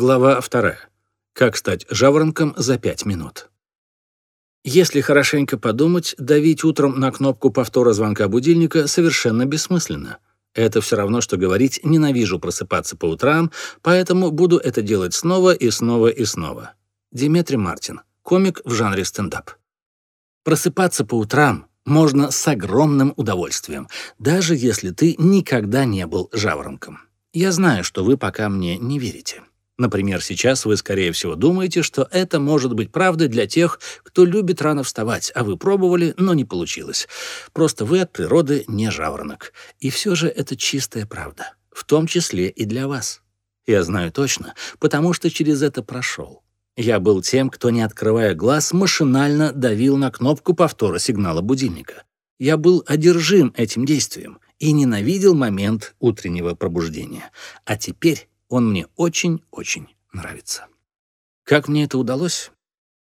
Глава 2. Как стать жаворонком за 5 минут. Если хорошенько подумать, давить утром на кнопку повтора звонка будильника совершенно бессмысленно. Это все равно, что говорить «ненавижу просыпаться по утрам, поэтому буду это делать снова и снова и снова». Диметрий Мартин, комик в жанре стендап. Просыпаться по утрам можно с огромным удовольствием, даже если ты никогда не был жаворонком. Я знаю, что вы пока мне не верите. Например, сейчас вы, скорее всего, думаете, что это может быть правдой для тех, кто любит рано вставать, а вы пробовали, но не получилось. Просто вы от природы не жаворонок. И все же это чистая правда, в том числе и для вас. Я знаю точно, потому что через это прошел. Я был тем, кто, не открывая глаз, машинально давил на кнопку повтора сигнала будильника. Я был одержим этим действием и ненавидел момент утреннего пробуждения. А теперь он мне очень-очень нравится. Как мне это удалось?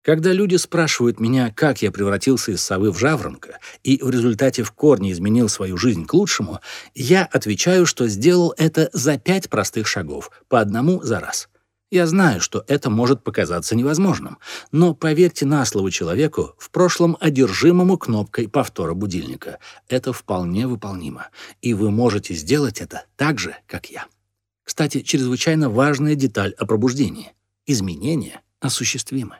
Когда люди спрашивают меня, как я превратился из совы в жаворонка и в результате в корне изменил свою жизнь к лучшему, я отвечаю, что сделал это за пять простых шагов, по одному за раз. Я знаю, что это может показаться невозможным, но поверьте на слово человеку, в прошлом одержимому кнопкой повтора будильника. Это вполне выполнимо, и вы можете сделать это так же, как я. Кстати, чрезвычайно важная деталь о пробуждении. Изменения осуществимы.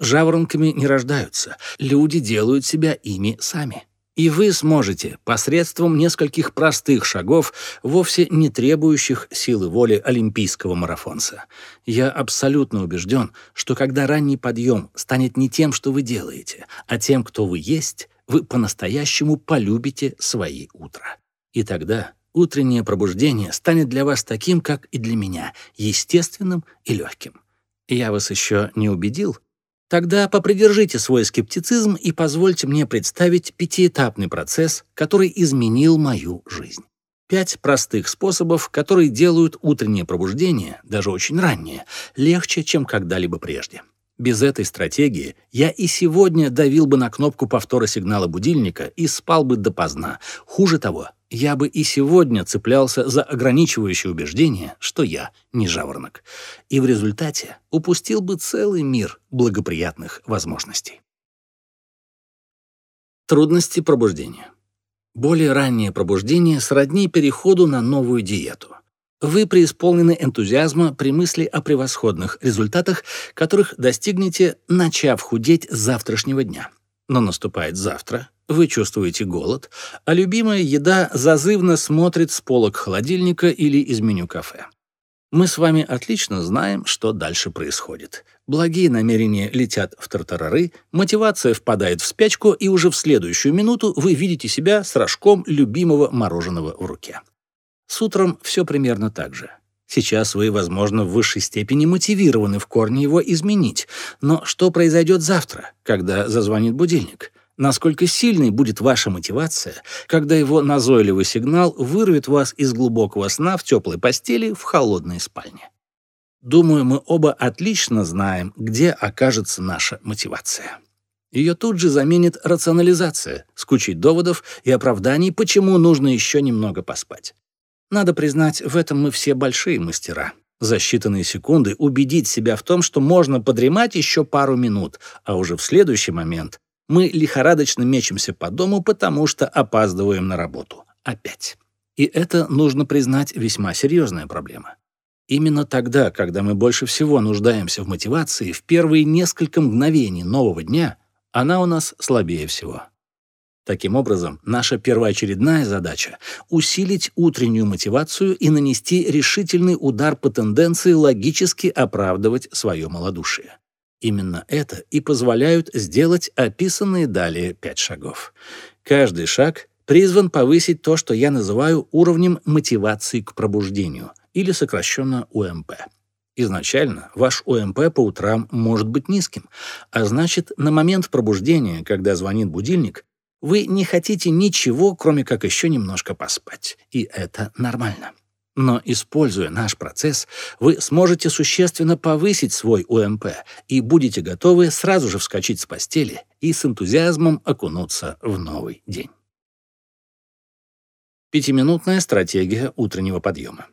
Жаворонками не рождаются, люди делают себя ими сами. И вы сможете посредством нескольких простых шагов, вовсе не требующих силы воли олимпийского марафонца. Я абсолютно убежден, что когда ранний подъем станет не тем, что вы делаете, а тем, кто вы есть, вы по-настоящему полюбите свои утра. И тогда утреннее пробуждение станет для вас таким, как и для меня, естественным и легким. Я вас еще не убедил? Тогда попридержите свой скептицизм и позвольте мне представить пятиэтапный процесс, который изменил мою жизнь. Пять простых способов, которые делают утреннее пробуждение, даже очень раннее, легче, чем когда-либо прежде. Без этой стратегии я и сегодня давил бы на кнопку повтора сигнала будильника и спал бы допоздна. Хуже того, я бы и сегодня цеплялся за ограничивающее убеждение, что я не жаворонок. И в результате упустил бы целый мир благоприятных возможностей. Трудности пробуждения. Более раннее пробуждение сродни переходу на новую диету. Вы преисполнены энтузиазма при мысли о превосходных результатах, которых достигнете, начав худеть с завтрашнего дня. Но наступает завтра, вы чувствуете голод, а любимая еда зазывно смотрит с полок холодильника или из меню кафе. Мы с вами отлично знаем, что дальше происходит. Благие намерения летят в тартарары, мотивация впадает в спячку, и уже в следующую минуту вы видите себя с рожком любимого мороженого в руке. С утром все примерно так же. Сейчас вы, возможно, в высшей степени мотивированы в корне его изменить. Но что произойдет завтра, когда зазвонит будильник? Насколько сильной будет ваша мотивация, когда его назойливый сигнал вырвет вас из глубокого сна в теплой постели в холодной спальне? Думаю, мы оба отлично знаем, где окажется наша мотивация. Ее тут же заменит рационализация с кучей доводов и оправданий, почему нужно еще немного поспать. Надо признать, в этом мы все большие мастера. За считанные секунды убедить себя в том, что можно подремать еще пару минут, а уже в следующий момент мы лихорадочно мечемся по дому, потому что опаздываем на работу. Опять. И это, нужно признать, весьма серьезная проблема. Именно тогда, когда мы больше всего нуждаемся в мотивации, в первые несколько мгновений нового дня, она у нас слабее всего. Таким образом, наша первоочередная задача — усилить утреннюю мотивацию и нанести решительный удар по тенденции логически оправдывать свое малодушие. Именно это и позволяют сделать описанные далее пять шагов. Каждый шаг призван повысить то, что я называю уровнем мотивации к пробуждению, или сокращенно УМП. Изначально ваш ОМП по утрам может быть низким, а значит, на момент пробуждения, когда звонит будильник, вы не хотите ничего, кроме как еще немножко поспать. И это нормально. Но, используя наш процесс, вы сможете существенно повысить свой УМП и будете готовы сразу же вскочить с постели и с энтузиазмом окунуться в новый день. Пятиминутная стратегия утреннего подъема.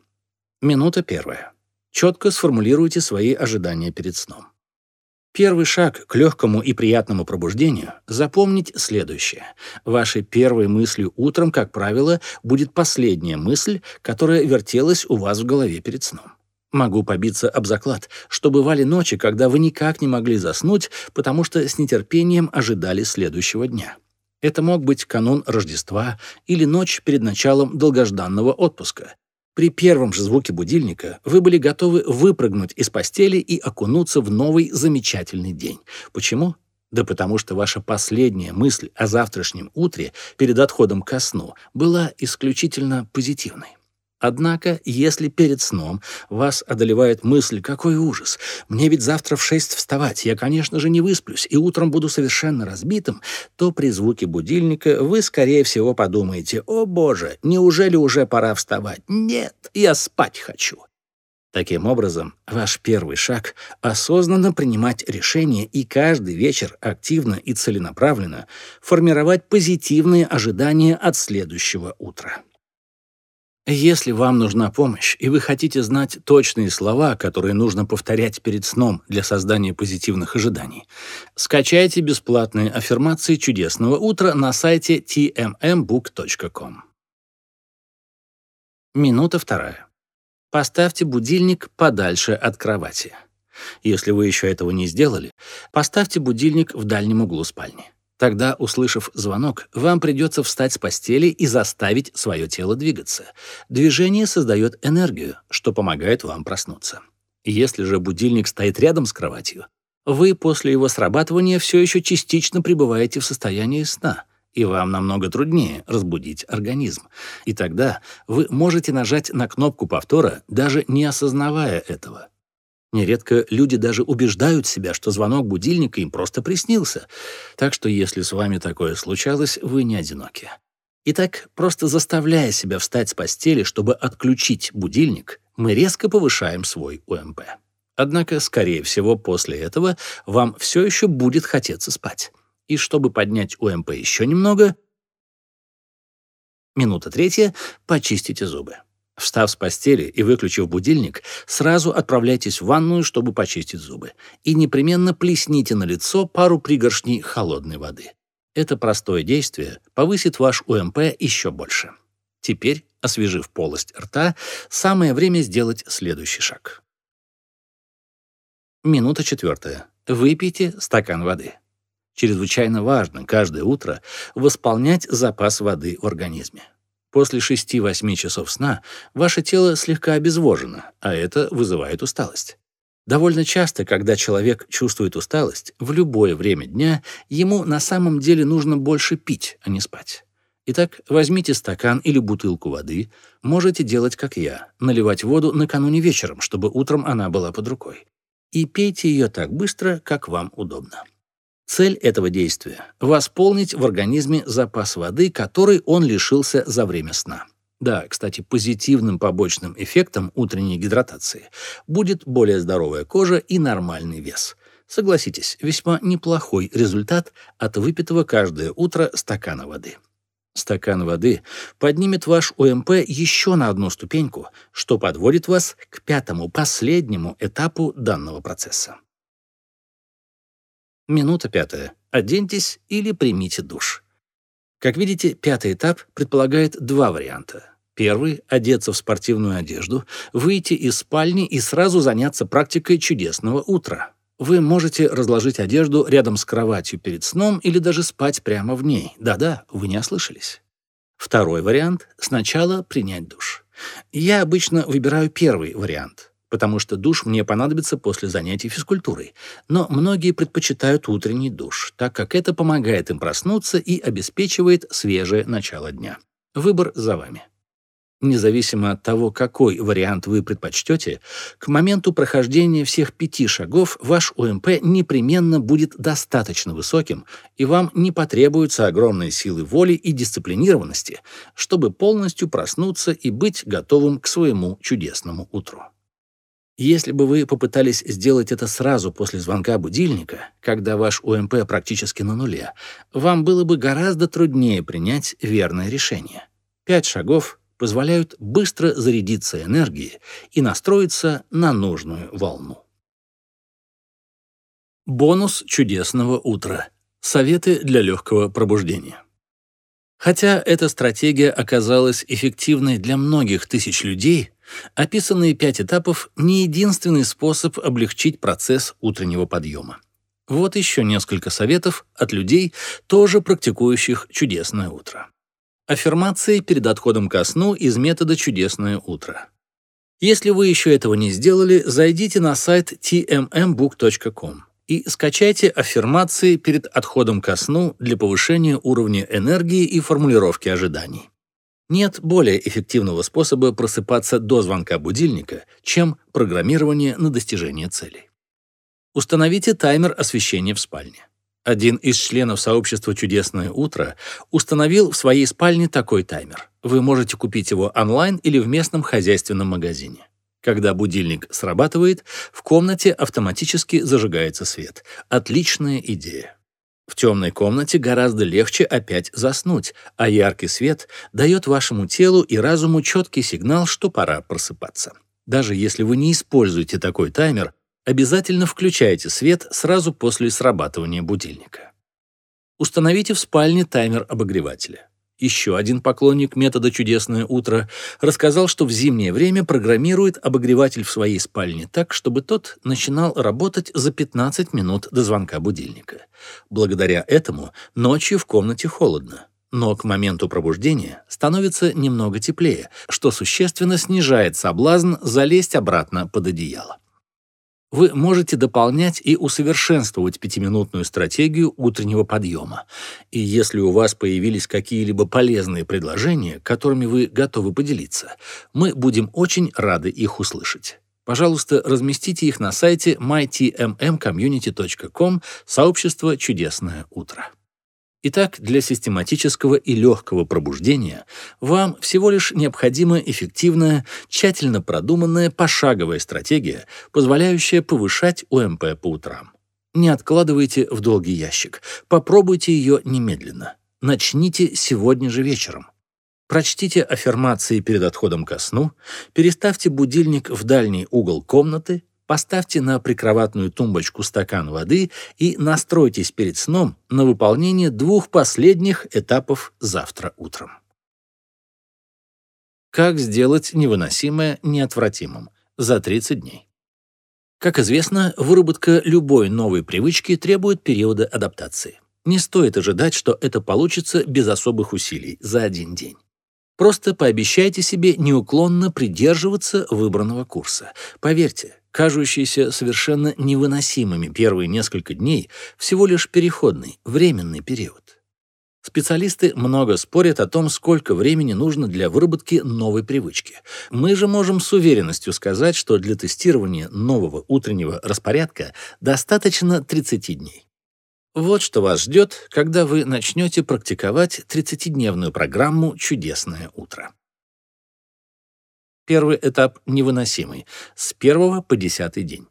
Минута первая. Четко сформулируйте свои ожидания перед сном. Первый шаг к легкому и приятному пробуждению — запомнить следующее. Вашей первой мыслью утром, как правило, будет последняя мысль, которая вертелась у вас в голове перед сном. Могу побиться об заклад, что бывали ночи, когда вы никак не могли заснуть, потому что с нетерпением ожидали следующего дня. Это мог быть канун Рождества или ночь перед началом долгожданного отпуска. При первом же звуке будильника вы были готовы выпрыгнуть из постели и окунуться в новый замечательный день. Почему? Да потому что ваша последняя мысль о завтрашнем утре перед отходом ко сну была исключительно позитивной. Однако, если перед сном вас одолевает мысль «какой ужас! Мне ведь завтра в шесть вставать, я, конечно же, не высплюсь и утром буду совершенно разбитым», то при звуке будильника вы, скорее всего, подумаете «О боже, неужели уже пора вставать? Нет, я спать хочу». Таким образом, ваш первый шаг — осознанно принимать решения и каждый вечер активно и целенаправленно формировать позитивные ожидания от следующего утра. Если вам нужна помощь, и вы хотите знать точные слова, которые нужно повторять перед сном для создания позитивных ожиданий, скачайте бесплатные аффирмации чудесного утра на сайте tmmbook.com. Минута вторая. Поставьте будильник подальше от кровати. Если вы еще этого не сделали, поставьте будильник в дальнем углу спальни. Тогда, услышав звонок, вам придется встать с постели и заставить свое тело двигаться. Движение создает энергию, что помогает вам проснуться. Если же будильник стоит рядом с кроватью, вы после его срабатывания все еще частично пребываете в состоянии сна, и вам намного труднее разбудить организм. И тогда вы можете нажать на кнопку повтора, даже не осознавая этого. Нередко люди даже убеждают себя, что звонок будильника им просто приснился. Так что если с вами такое случалось, вы не одиноки. Итак, просто заставляя себя встать с постели, чтобы отключить будильник, мы резко повышаем свой УМП. Однако, скорее всего, после этого вам все еще будет хотеться спать. И чтобы поднять УМП еще немного, минута третья, почистите зубы. Встав с постели и выключив будильник, сразу отправляйтесь в ванную, чтобы почистить зубы. И непременно плесните на лицо пару пригоршней холодной воды. Это простое действие повысит ваш УМП еще больше. Теперь, освежив полость рта, самое время сделать следующий шаг. Минута четвертая. Выпейте стакан воды. Чрезвычайно важно каждое утро восполнять запас воды в организме. После 6-8 часов сна ваше тело слегка обезвожено, а это вызывает усталость. Довольно часто, когда человек чувствует усталость, в любое время дня ему на самом деле нужно больше пить, а не спать. Итак, возьмите стакан или бутылку воды, можете делать как я, наливать воду накануне вечером, чтобы утром она была под рукой. И пейте ее так быстро, как вам удобно. Цель этого действия – восполнить в организме запас воды, который он лишился за время сна. Да, кстати, позитивным побочным эффектом утренней гидратации будет более здоровая кожа и нормальный вес. Согласитесь, весьма неплохой результат от выпитого каждое утро стакана воды. Стакан воды поднимет ваш ОМП еще на одну ступеньку, что подводит вас к пятому, последнему этапу данного процесса. Минута пятая. Оденьтесь или примите душ. Как видите, пятый этап предполагает два варианта. Первый — одеться в спортивную одежду, выйти из спальни и сразу заняться практикой чудесного утра. Вы можете разложить одежду рядом с кроватью перед сном или даже спать прямо в ней. Да-да, вы не ослышались. Второй вариант — сначала принять душ. Я обычно выбираю первый вариант потому что душ мне понадобится после занятий физкультурой. Но многие предпочитают утренний душ, так как это помогает им проснуться и обеспечивает свежее начало дня. Выбор за вами. Независимо от того, какой вариант вы предпочтете, к моменту прохождения всех пяти шагов ваш ОМП непременно будет достаточно высоким, и вам не потребуются огромные силы воли и дисциплинированности, чтобы полностью проснуться и быть готовым к своему чудесному утру. Если бы вы попытались сделать это сразу после звонка будильника, когда ваш УМП практически на нуле, вам было бы гораздо труднее принять верное решение. Пять шагов позволяют быстро зарядиться энергией и настроиться на нужную волну. Бонус чудесного утра. Советы для легкого пробуждения. Хотя эта стратегия оказалась эффективной для многих тысяч людей, описанные пять этапов — не единственный способ облегчить процесс утреннего подъема. Вот еще несколько советов от людей, тоже практикующих чудесное утро. Аффирмации перед отходом ко сну из метода «Чудесное утро». Если вы еще этого не сделали, зайдите на сайт tmmbook.com и скачайте аффирмации перед отходом ко сну для повышения уровня энергии и формулировки ожиданий. Нет более эффективного способа просыпаться до звонка будильника, чем программирование на достижение целей. Установите таймер освещения в спальне. Один из членов сообщества «Чудесное утро» установил в своей спальне такой таймер. Вы можете купить его онлайн или в местном хозяйственном магазине. Когда будильник срабатывает, в комнате автоматически зажигается свет. Отличная идея. В темной комнате гораздо легче опять заснуть, а яркий свет дает вашему телу и разуму четкий сигнал, что пора просыпаться. Даже если вы не используете такой таймер, обязательно включайте свет сразу после срабатывания будильника. Установите в спальне таймер обогревателя. Еще один поклонник метода «Чудесное утро» рассказал, что в зимнее время программирует обогреватель в своей спальне так, чтобы тот начинал работать за 15 минут до звонка будильника. Благодаря этому ночью в комнате холодно, но к моменту пробуждения становится немного теплее, что существенно снижает соблазн залезть обратно под одеяло. Вы можете дополнять и усовершенствовать пятиминутную стратегию утреннего подъема. И если у вас появились какие-либо полезные предложения, которыми вы готовы поделиться, мы будем очень рады их услышать. Пожалуйста, разместите их на сайте mytmmcommunity.com сообщество «Чудесное утро». Итак, для систематического и легкого пробуждения вам всего лишь необходима эффективная, тщательно продуманная пошаговая стратегия, позволяющая повышать ОМП по утрам. Не откладывайте в долгий ящик. Попробуйте ее немедленно. Начните сегодня же вечером. Прочтите аффирмации перед отходом ко сну, переставьте будильник в дальний угол комнаты, Поставьте на прикроватную тумбочку стакан воды и настройтесь перед сном на выполнение двух последних этапов завтра утром. Как сделать невыносимое неотвратимым за 30 дней? Как известно, выработка любой новой привычки требует периода адаптации. Не стоит ожидать, что это получится без особых усилий за один день. Просто пообещайте себе неуклонно придерживаться выбранного курса. Поверьте, кажущиеся совершенно невыносимыми первые несколько дней всего лишь переходный, временный период. Специалисты много спорят о том, сколько времени нужно для выработки новой привычки. Мы же можем с уверенностью сказать, что для тестирования нового утреннего распорядка достаточно 30 дней. Вот что вас ждет, когда вы начнете практиковать 30-дневную программу «Чудесное утро». Первый этап невыносимый, с первого по десятый день.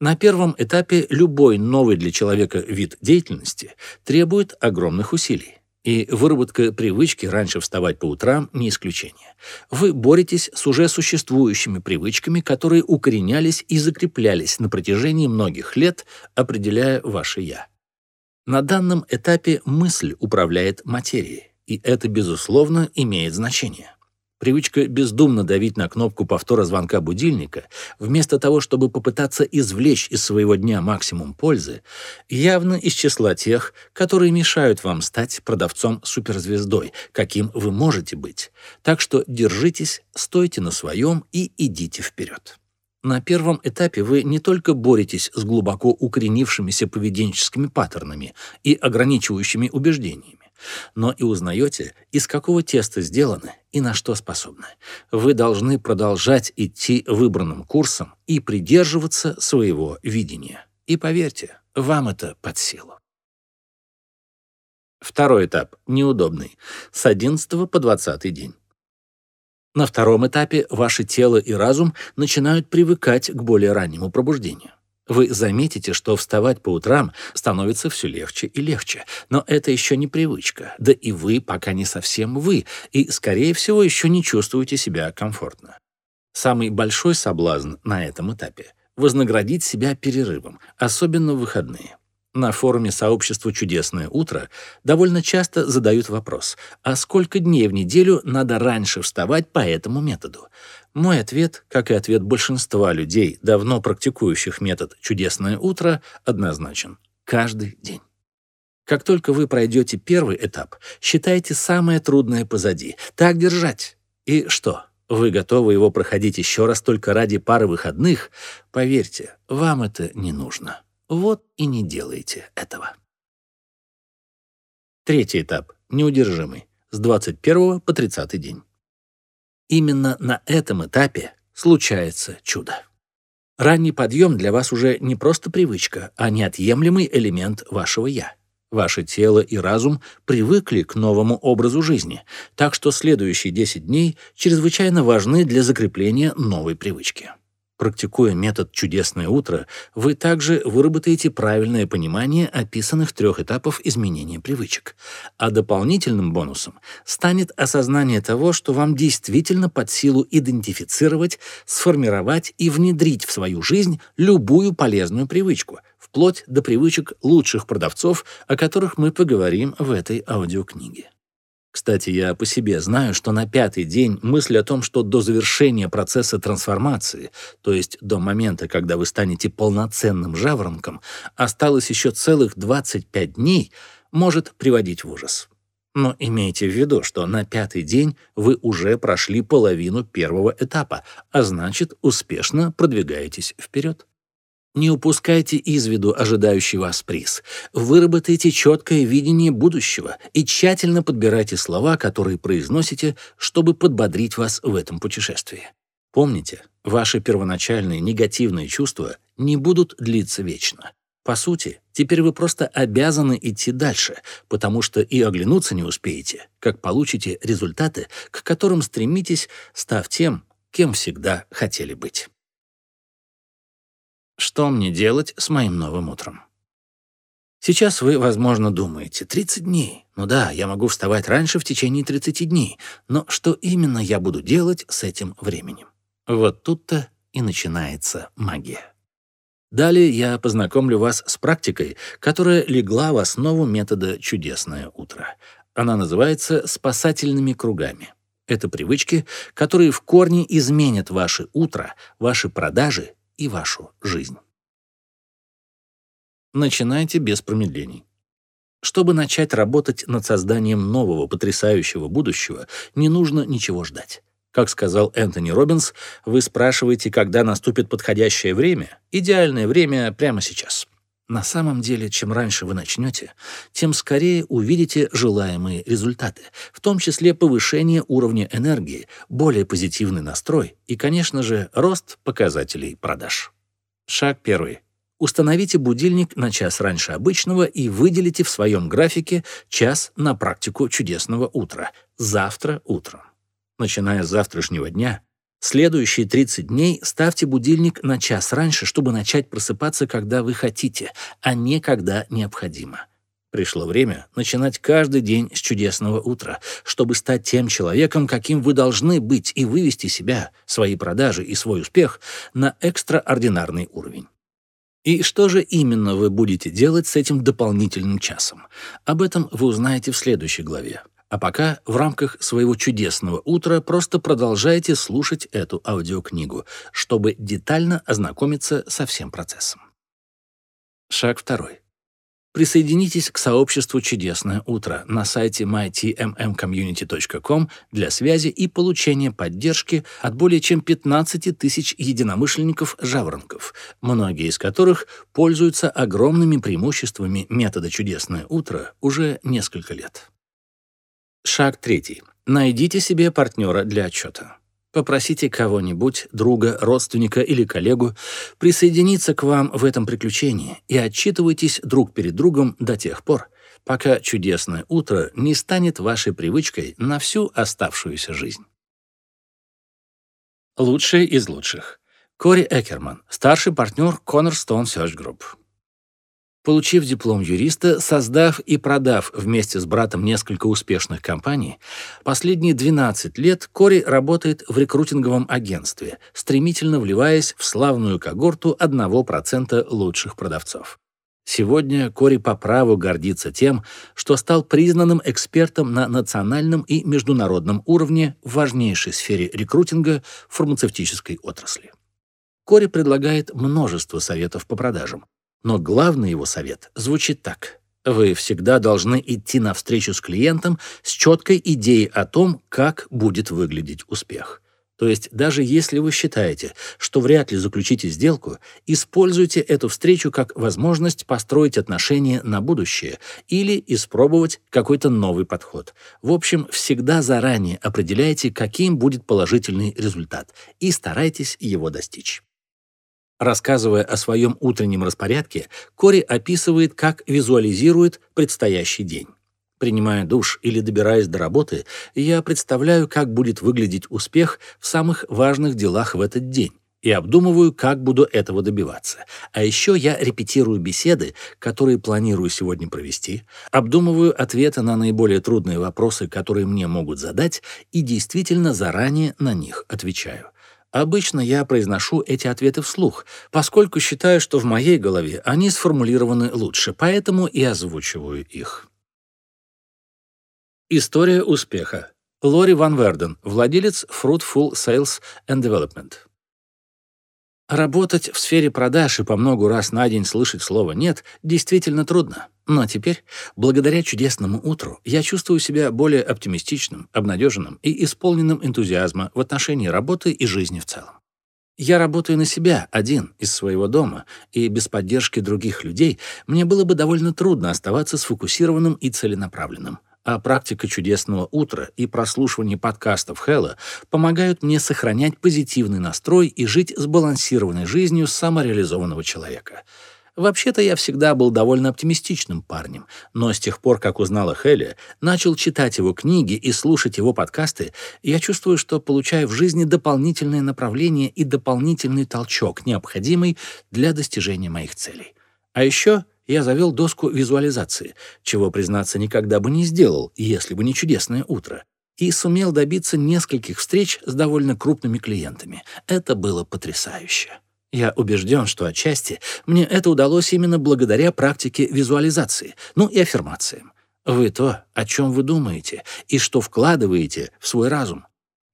На первом этапе любой новый для человека вид деятельности требует огромных усилий. И выработка привычки раньше вставать по утрам не исключение. Вы боретесь с уже существующими привычками, которые укоренялись и закреплялись на протяжении многих лет, определяя ваше «я». На данном этапе мысль управляет материей, и это, безусловно, имеет значение. Привычка бездумно давить на кнопку повтора звонка будильника, вместо того, чтобы попытаться извлечь из своего дня максимум пользы, явно из числа тех, которые мешают вам стать продавцом-суперзвездой, каким вы можете быть. Так что держитесь, стойте на своем и идите вперед. На первом этапе вы не только боретесь с глубоко укоренившимися поведенческими паттернами и ограничивающими убеждениями, но и узнаете, из какого теста сделаны и на что способны. Вы должны продолжать идти выбранным курсом и придерживаться своего видения. И поверьте, вам это под силу. Второй этап, неудобный, с 11 по 20 день. На втором этапе ваше тело и разум начинают привыкать к более раннему пробуждению. Вы заметите, что вставать по утрам становится все легче и легче. Но это еще не привычка. Да и вы пока не совсем вы, и, скорее всего, еще не чувствуете себя комфортно. Самый большой соблазн на этом этапе — вознаградить себя перерывом, особенно в выходные. На форуме сообщества «Чудесное утро» довольно часто задают вопрос, а сколько дней в неделю надо раньше вставать по этому методу? Мой ответ, как и ответ большинства людей, давно практикующих метод «Чудесное утро», однозначен. Каждый день. Как только вы пройдете первый этап, считайте самое трудное позади. Так держать. И что? Вы готовы его проходить еще раз только ради пары выходных? Поверьте, вам это не нужно. Вот и не делайте этого. Третий этап, неудержимый, с 21 по 30 день. Именно на этом этапе случается чудо. Ранний подъем для вас уже не просто привычка, а неотъемлемый элемент вашего «я». Ваше тело и разум привыкли к новому образу жизни, так что следующие 10 дней чрезвычайно важны для закрепления новой привычки. Практикуя метод «Чудесное утро», вы также выработаете правильное понимание описанных трех этапов изменения привычек. А дополнительным бонусом станет осознание того, что вам действительно под силу идентифицировать, сформировать и внедрить в свою жизнь любую полезную привычку, вплоть до привычек лучших продавцов, о которых мы поговорим в этой аудиокниге. Кстати, я по себе знаю, что на пятый день мысль о том, что до завершения процесса трансформации, то есть до момента, когда вы станете полноценным жаворонком, осталось еще целых 25 дней, может приводить в ужас. Но имейте в виду, что на пятый день вы уже прошли половину первого этапа, а значит, успешно продвигаетесь вперед. Не упускайте из виду ожидающий вас приз. Выработайте четкое видение будущего и тщательно подбирайте слова, которые произносите, чтобы подбодрить вас в этом путешествии. Помните, ваши первоначальные негативные чувства не будут длиться вечно. По сути, теперь вы просто обязаны идти дальше, потому что и оглянуться не успеете, как получите результаты, к которым стремитесь, став тем, кем всегда хотели быть. Что мне делать с моим новым утром? Сейчас вы, возможно, думаете, 30 дней. Ну да, я могу вставать раньше в течение 30 дней, но что именно я буду делать с этим временем? Вот тут-то и начинается магия. Далее я познакомлю вас с практикой, которая легла в основу метода «Чудесное утро». Она называется «спасательными кругами». Это привычки, которые в корне изменят ваше утро, ваши продажи и вашу жизнь. Начинайте без промедлений. Чтобы начать работать над созданием нового потрясающего будущего, не нужно ничего ждать. Как сказал Энтони Робинс, вы спрашиваете, когда наступит подходящее время. Идеальное время прямо сейчас. На самом деле, чем раньше вы начнете, тем скорее увидите желаемые результаты, в том числе повышение уровня энергии, более позитивный настрой и, конечно же, рост показателей продаж. Шаг первый. Установите будильник на час раньше обычного и выделите в своем графике час на практику чудесного утра. Завтра утром. Начиная с завтрашнего дня, Следующие 30 дней ставьте будильник на час раньше, чтобы начать просыпаться, когда вы хотите, а не когда необходимо. Пришло время начинать каждый день с чудесного утра, чтобы стать тем человеком, каким вы должны быть, и вывести себя, свои продажи и свой успех на экстраординарный уровень. И что же именно вы будете делать с этим дополнительным часом? Об этом вы узнаете в следующей главе. А пока в рамках своего чудесного утра просто продолжайте слушать эту аудиокнигу, чтобы детально ознакомиться со всем процессом. Шаг второй. Присоединитесь к сообществу «Чудесное утро» на сайте mytmmcommunity.com для связи и получения поддержки от более чем 15 тысяч единомышленников-жаворонков, многие из которых пользуются огромными преимуществами метода «Чудесное утро» уже несколько лет. Шаг третий. Найдите себе партнера для отчета. Попросите кого-нибудь, друга, родственника или коллегу, присоединиться к вам в этом приключении и отчитывайтесь друг перед другом до тех пор, пока чудесное утро не станет вашей привычкой на всю оставшуюся жизнь. Лучшие из лучших. Кори Экерман, старший партнер Cornerstone Search Group. Получив диплом юриста, создав и продав вместе с братом несколько успешных компаний, последние 12 лет Кори работает в рекрутинговом агентстве, стремительно вливаясь в славную когорту 1% лучших продавцов. Сегодня Кори по праву гордится тем, что стал признанным экспертом на национальном и международном уровне в важнейшей сфере рекрутинга фармацевтической отрасли. Кори предлагает множество советов по продажам, но главный его совет звучит так. Вы всегда должны идти навстречу с клиентом с четкой идеей о том, как будет выглядеть успех. То есть даже если вы считаете, что вряд ли заключите сделку, используйте эту встречу как возможность построить отношения на будущее или испробовать какой-то новый подход. В общем, всегда заранее определяйте, каким будет положительный результат, и старайтесь его достичь. Рассказывая о своем утреннем распорядке, Кори описывает, как визуализирует предстоящий день. Принимая душ или добираясь до работы, я представляю, как будет выглядеть успех в самых важных делах в этот день и обдумываю, как буду этого добиваться. А еще я репетирую беседы, которые планирую сегодня провести, обдумываю ответы на наиболее трудные вопросы, которые мне могут задать, и действительно заранее на них отвечаю. Обычно я произношу эти ответы вслух, поскольку считаю, что в моей голове они сформулированы лучше, поэтому и озвучиваю их. История успеха. Лори Ван Верден, владелец Fruitful Sales and Development. Работать в сфере продаж и по многу раз на день слышать слово «нет» действительно трудно. Но теперь, благодаря чудесному утру, я чувствую себя более оптимистичным, обнадеженным и исполненным энтузиазма в отношении работы и жизни в целом. Я работаю на себя, один, из своего дома, и без поддержки других людей мне было бы довольно трудно оставаться сфокусированным и целенаправленным а практика чудесного утра и прослушивание подкастов Хэлла помогают мне сохранять позитивный настрой и жить сбалансированной жизнью самореализованного человека. Вообще-то я всегда был довольно оптимистичным парнем, но с тех пор, как узнал о Хелле, начал читать его книги и слушать его подкасты, я чувствую, что получаю в жизни дополнительное направление и дополнительный толчок, необходимый для достижения моих целей. А еще я завел доску визуализации, чего, признаться, никогда бы не сделал, если бы не чудесное утро, и сумел добиться нескольких встреч с довольно крупными клиентами. Это было потрясающе. Я убежден, что отчасти мне это удалось именно благодаря практике визуализации, ну и аффирмациям. Вы то, о чем вы думаете, и что вкладываете в свой разум.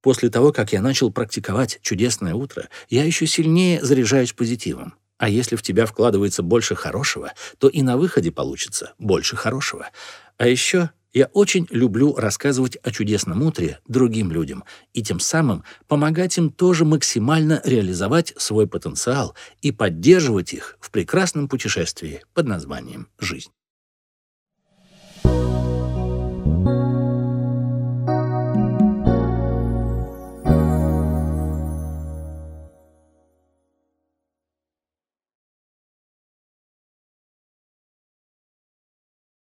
После того, как я начал практиковать чудесное утро, я еще сильнее заряжаюсь позитивом. А если в тебя вкладывается больше хорошего, то и на выходе получится больше хорошего. А еще я очень люблю рассказывать о чудесном утре другим людям и тем самым помогать им тоже максимально реализовать свой потенциал и поддерживать их в прекрасном путешествии под названием «Жизнь».